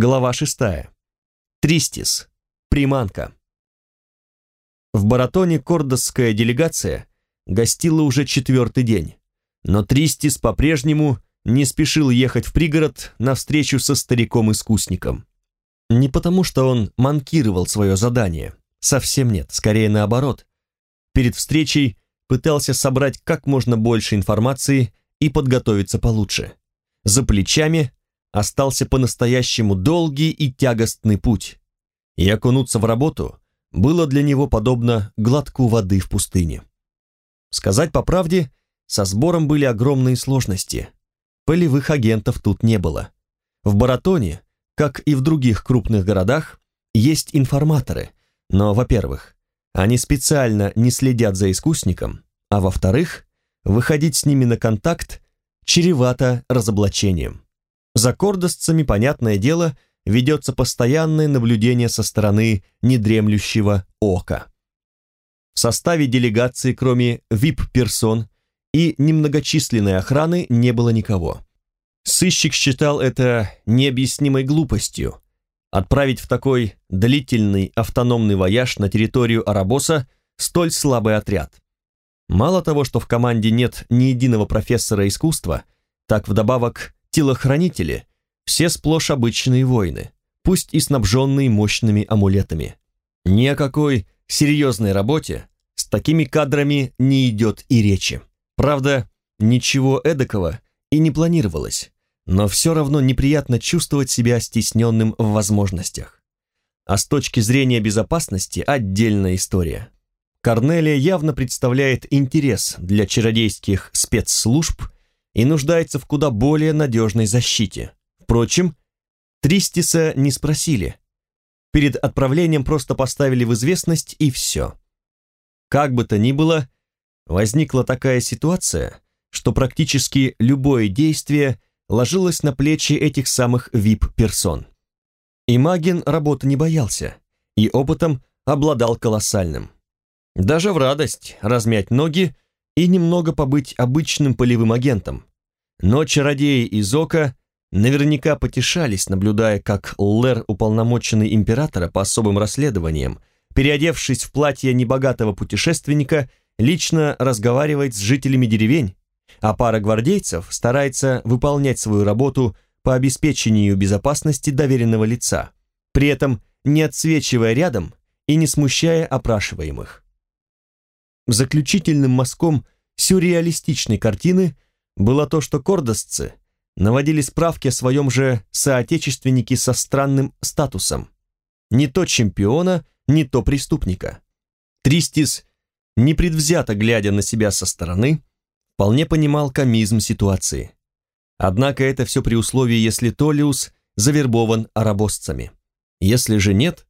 Глава 6. Тристис. Приманка. В Баратоне кордосская делегация гостила уже четвертый день, но Тристис по-прежнему не спешил ехать в пригород на встречу со стариком-искусником. Не потому, что он манкировал свое задание, совсем нет, скорее наоборот. Перед встречей пытался собрать как можно больше информации и подготовиться получше. За плечами остался по-настоящему долгий и тягостный путь, и окунуться в работу было для него подобно глотку воды в пустыне. Сказать по правде, со сбором были огромные сложности. Полевых агентов тут не было. В Баратоне, как и в других крупных городах, есть информаторы, но, во-первых, они специально не следят за искусником, а во-вторых, выходить с ними на контакт чревато разоблачением. За кордостцами, понятное дело, ведется постоянное наблюдение со стороны недремлющего ока. В составе делегации, кроме VIP-персон и немногочисленной охраны, не было никого. Сыщик считал это необъяснимой глупостью. Отправить в такой длительный автономный вояж на территорию Арабоса столь слабый отряд. Мало того, что в команде нет ни единого профессора искусства, так вдобавок телохранители, все сплошь обычные воины, пусть и снабженные мощными амулетами. Ни о какой серьезной работе с такими кадрами не идет и речи. Правда, ничего эдакого и не планировалось, но все равно неприятно чувствовать себя стесненным в возможностях. А с точки зрения безопасности отдельная история. Корнелия явно представляет интерес для чародейских спецслужб и нуждается в куда более надежной защите. Впрочем, Тристиса не спросили. Перед отправлением просто поставили в известность и все. Как бы то ни было, возникла такая ситуация, что практически любое действие ложилось на плечи этих самых VIP-персон. Имагин работы не боялся и опытом обладал колоссальным. Даже в радость размять ноги и немного побыть обычным полевым агентом, но чародеи из Ока наверняка потешались, наблюдая, как Лэр, уполномоченный императора по особым расследованиям, переодевшись в платье небогатого путешественника, лично разговаривает с жителями деревень, а пара гвардейцев старается выполнять свою работу по обеспечению безопасности доверенного лица, при этом не отсвечивая рядом и не смущая опрашиваемых. Заключительным мазком сюрреалистичной картины – было то, что кордосцы наводили справки о своем же соотечественнике со странным статусом. Не то чемпиона, не то преступника. Тристис, непредвзято глядя на себя со стороны, вполне понимал комизм ситуации. Однако это все при условии, если Толиус завербован арабосцами. Если же нет,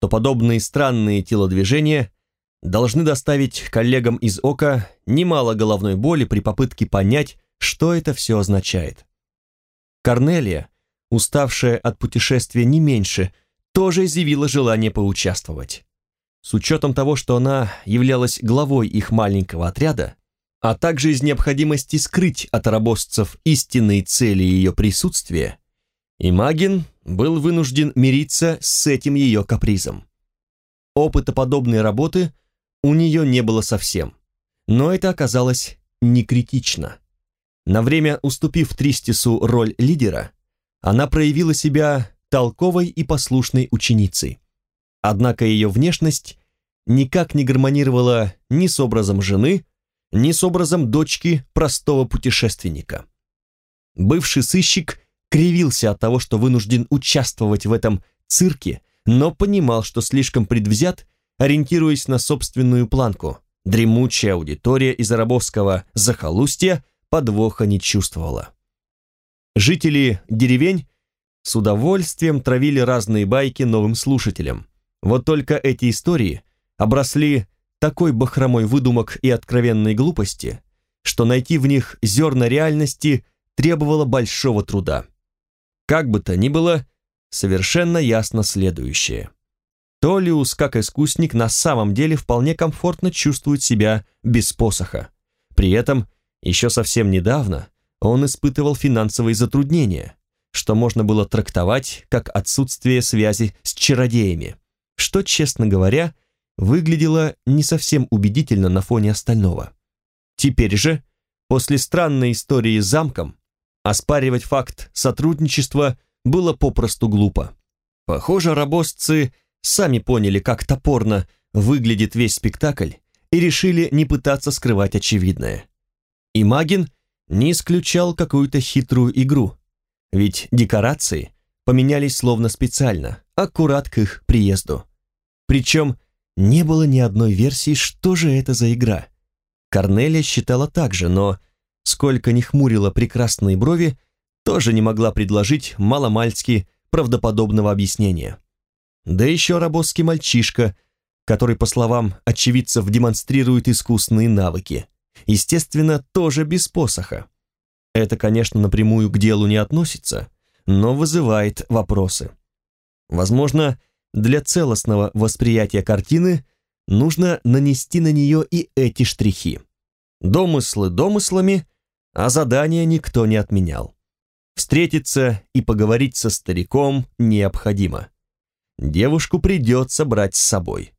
то подобные странные телодвижения должны доставить коллегам из ОКа немало головной боли при попытке понять, что это все означает. Корнелия, уставшая от путешествия не меньше, тоже изъявила желание поучаствовать. С учетом того, что она являлась главой их маленького отряда, а также из необходимости скрыть от арабосцев истинные цели ее присутствия, Имагин был вынужден мириться с этим ее капризом. Опыта подобной работы у нее не было совсем, но это оказалось не критично. На время уступив Тристису роль лидера, она проявила себя толковой и послушной ученицей. Однако ее внешность никак не гармонировала ни с образом жены, ни с образом дочки простого путешественника. Бывший сыщик кривился от того, что вынужден участвовать в этом цирке, но понимал, что слишком предвзят, ориентируясь на собственную планку. Дремучая аудитория из арабовского захолустья подвоха не чувствовала. Жители деревень с удовольствием травили разные байки новым слушателям. Вот только эти истории обросли такой бахромой выдумок и откровенной глупости, что найти в них зерна реальности требовало большого труда. Как бы то ни было, совершенно ясно следующее. Толиус, как искусник, на самом деле вполне комфортно чувствует себя без посоха. При этом еще совсем недавно он испытывал финансовые затруднения, что можно было трактовать как отсутствие связи с чародеями, что, честно говоря, выглядело не совсем убедительно на фоне остального. Теперь же, после странной истории с замком, оспаривать факт сотрудничества было попросту глупо. Похоже, рабосцы сами поняли, как топорно выглядит весь спектакль и решили не пытаться скрывать очевидное. И Магин не исключал какую-то хитрую игру, ведь декорации поменялись словно специально, аккурат к их приезду. Причем не было ни одной версии, что же это за игра. Корнелия считала так же, но, сколько ни хмурила прекрасные брови, тоже не могла предложить маломальски правдоподобного объяснения. Да еще рабосский мальчишка, который, по словам очевидцев, демонстрирует искусные навыки. Естественно, тоже без посоха. Это, конечно, напрямую к делу не относится, но вызывает вопросы. Возможно, для целостного восприятия картины нужно нанести на нее и эти штрихи. Домыслы домыслами, а задания никто не отменял. Встретиться и поговорить со стариком необходимо. Девушку придется брать с собой.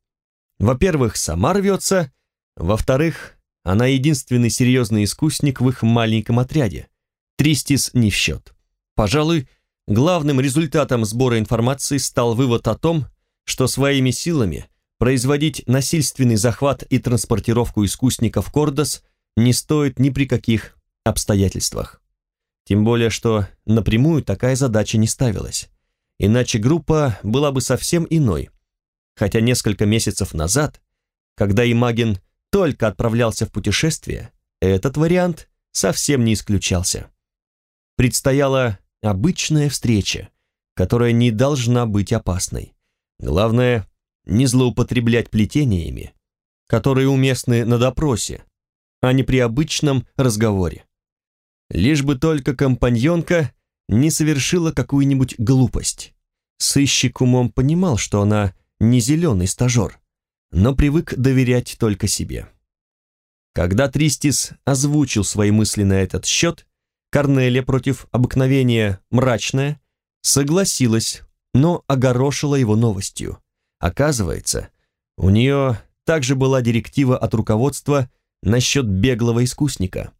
Во-первых, сама рвется, во-вторых, она единственный серьезный искусник в их маленьком отряде. Тристис не в счет. Пожалуй, главным результатом сбора информации стал вывод о том, что своими силами производить насильственный захват и транспортировку искусников Кордос не стоит ни при каких обстоятельствах. Тем более, что напрямую такая задача не ставилась. Иначе группа была бы совсем иной. Хотя несколько месяцев назад, когда Имагин только отправлялся в путешествие, этот вариант совсем не исключался. Предстояла обычная встреча, которая не должна быть опасной. Главное, не злоупотреблять плетениями, которые уместны на допросе, а не при обычном разговоре. Лишь бы только компаньонка не совершила какую-нибудь глупость. Сыщик умом понимал, что она не зеленый стажер, но привык доверять только себе. Когда Тристис озвучил свои мысли на этот счет, Корнелия против обыкновения мрачная согласилась, но огорошила его новостью. Оказывается, у нее также была директива от руководства насчет беглого искусника.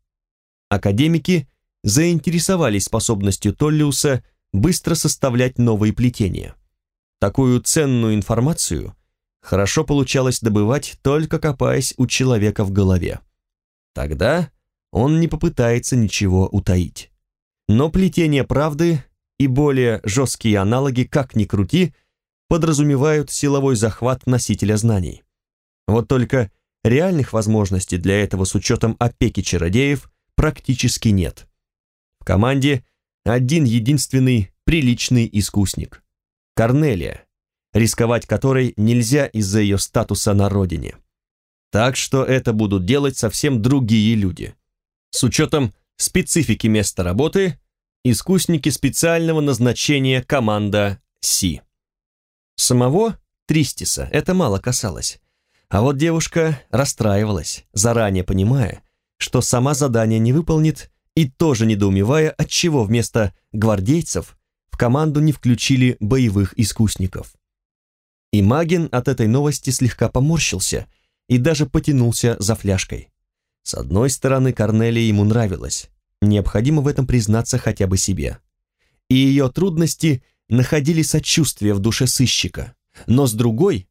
Академики заинтересовались способностью Толлиуса быстро составлять новые плетения. Такую ценную информацию хорошо получалось добывать, только копаясь у человека в голове. Тогда он не попытается ничего утаить. Но плетение правды и более жесткие аналоги, как ни крути, подразумевают силовой захват носителя знаний. Вот только реальных возможностей для этого с учетом опеки чародеев практически нет. Команде один единственный приличный искусник – Корнелия, рисковать которой нельзя из-за ее статуса на родине. Так что это будут делать совсем другие люди. С учетом специфики места работы, искусники специального назначения команда Си. Самого Тристиса это мало касалось. А вот девушка расстраивалась, заранее понимая, что сама задание не выполнит, и тоже недоумевая, отчего вместо гвардейцев в команду не включили боевых искусников. И Магин от этой новости слегка поморщился и даже потянулся за фляжкой. С одной стороны, Корнелия ему нравилась, необходимо в этом признаться хотя бы себе. И ее трудности находили сочувствие в душе сыщика, но с другой,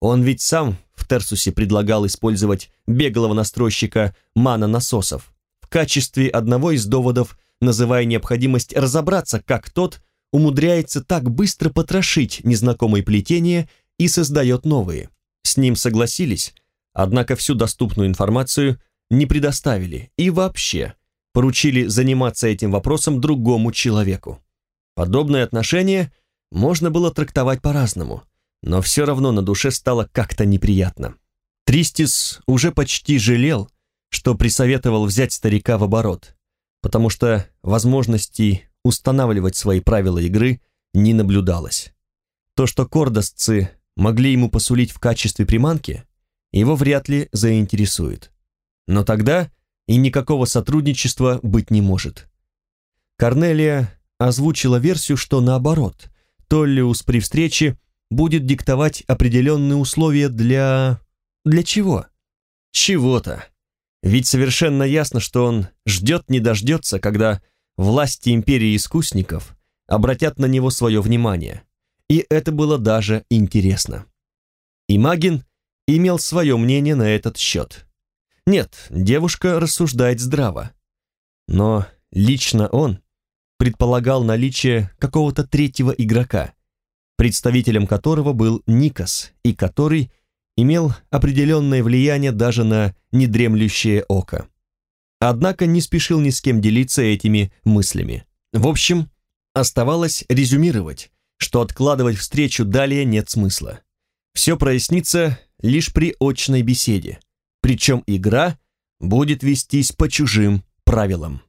он ведь сам в Терсусе предлагал использовать беглого настройщика мана-насосов качестве одного из доводов, называя необходимость разобраться, как тот умудряется так быстро потрошить незнакомые плетения и создает новые. С ним согласились, однако всю доступную информацию не предоставили и вообще поручили заниматься этим вопросом другому человеку. Подобное отношение можно было трактовать по-разному, но все равно на душе стало как-то неприятно. Тристис уже почти жалел, что присоветовал взять старика в оборот, потому что возможностей устанавливать свои правила игры не наблюдалось. То, что кордосцы могли ему посулить в качестве приманки, его вряд ли заинтересует. Но тогда и никакого сотрудничества быть не может. Корнелия озвучила версию, что наоборот, Толлиус при встрече будет диктовать определенные условия для... Для чего? Чего-то. Ведь совершенно ясно, что он ждет не дождется, когда власти империи искусников обратят на него свое внимание. И это было даже интересно. И Магин имел свое мнение на этот счет. Нет, девушка рассуждает здраво. Но лично он предполагал наличие какого-то третьего игрока, представителем которого был Никас, и который имел определенное влияние даже на недремлющее око. Однако не спешил ни с кем делиться этими мыслями. В общем, оставалось резюмировать, что откладывать встречу далее нет смысла. Все прояснится лишь при очной беседе, причем игра будет вестись по чужим правилам.